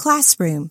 Classroom.